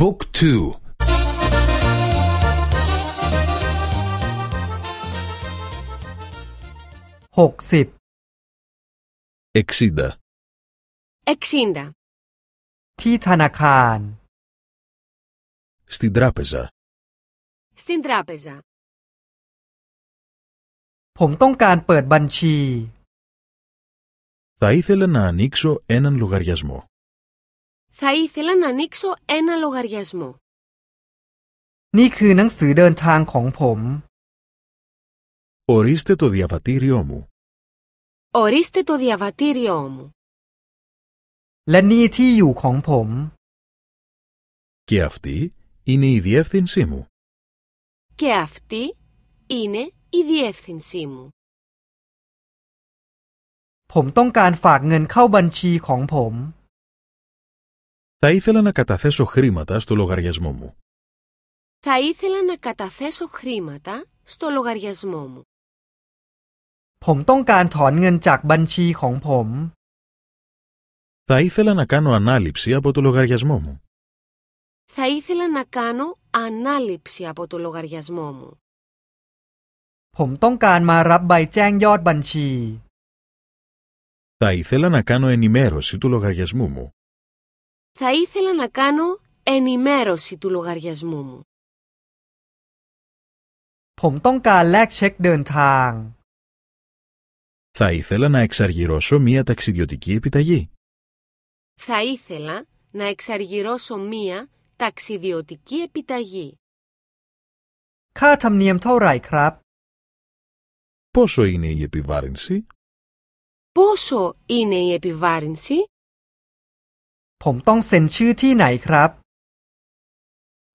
บุ๊กทูหกสิบ εξήντα 60. ที่ธนาคาร στην τράπεζα Στην τράπεζα. ผมต้องการเปิดบัญชี Θα ήθελα να ανοίξω έναν λογαριασμό Θα ήθελα να ανοίξω ένα λογαριασμό. นี่คือหนังสือเดินทางของผม Ορίστε το διαβατήριό μου Ορίστε το διαβατήριό μου. และนี่ที่อยู่ของผม Και αυτή είναι η διεύθυνσή μου Και αυτή είναι η διεύθυνσή μου. ผมต้องการฝากเงินเข้าบัญชีของผม Θα ήθελα να καταθέσω χρήματα στο λογαριασμό μου Θα ήθελα να καταθέσω χρήματα στο λογαριασμό μου. ผมต้องการถอนเงินจากบัญชีของผม Θα ήθελα να κάνω ανάληψη από το λογαριασμό μου Θα ήθελα να κάνω ανάληψη από το λογαριασμό μου. ผมต้องการมารับใบแจ้งยอดบัญชี Θα ήθελα να κάνω ενημέρωση του λογαριασμού μου Θα ήθελα να κάνω ενημέρωση του λογαριασμού μου. ผมต้องการแลกเช็คเดินทาง Θα ήθελα να εξαργυρώσω μία ταξιδιωτική επιταγή Θα ήθελα να εξαργυρώσω μία ταξιδιωτική επιταγή. ค่าธรรมเนียมเท่าไหร่ครับ Πόσο είναι η επιβάρυνση Πόσο είναι η επιβάρυνση? ผมต้องเซ็นชื่อที่ไหนครับ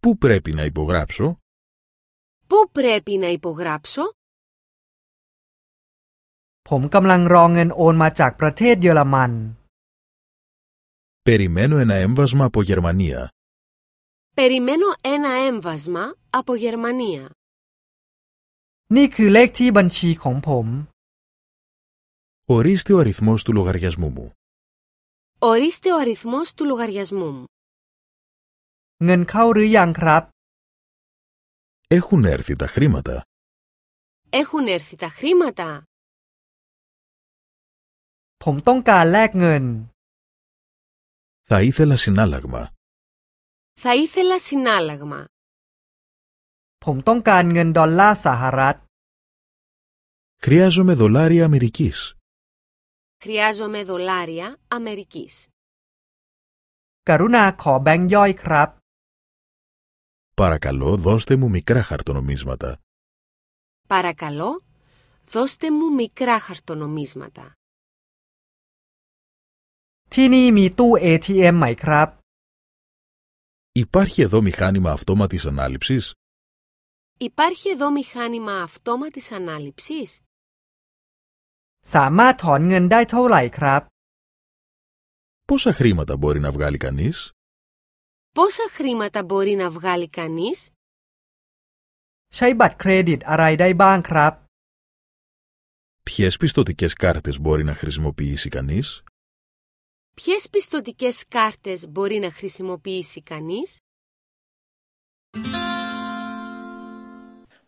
Πού πρέπει να υπογράψω Πού πρέπει να υπογράψω? ผมกำลังรอเงินโอนมาจากประเทศเยอรมัน Περιμένω ένα έμβασμα από Γερμανία Περιμένω ένα έμβασμα από Γερμανία. นี่คือเลขที่บัญชีของผม Ορίστε ο αριθμός του λογαριασμού μου Ορίστε ο αριθμός του λογαριασμού μου. เงินเข้าหรือยังครับ Έχουν έρθει τα χρήματα Έχουν έρθει τα χρήματα. ผมต้องการแลกเงิน Θα ήθελα συνάλλαγμα Θα ήθελα συνάλλαγμα. ผมต้องการเงินดอลลาร์สหรัฐ Χρειάζομαι δολάρια Αμερικής Χρειάζομαι δολάρια Αμερικής. กรุณาขอแบงค์ย่อยครับ Παρακαλώ δώστε μου μικρά χαρτονομίσματα Παρακαλώ, δώστε μου μικρά χαρτονομίσματα. ที่นี่มีตู้ ATM ไหมครับ Υπάρχει εδώ μηχάνημα αυτόματης ανάληψης Υπάρχει εδώ μηχάνημα αυτόματης ανάληψης. สามารถถอนเงินได้เท่าไหร่ครับ Πόσα χρήματα μπορεί να βγάλει κανείς Πόσα χρήματα μπορεί να βγάλει κανείς? ใช้บัตรเครดิตอะไรได้บ้างครับ Ποιες πιστοτικές κάρτες μπορεί να χρησιμοποιήσει κανείς Ποιες πιστοτικές κάρτες μπορεί να χρησιμοποιήσει κανείς?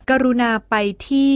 กรุณาไปที่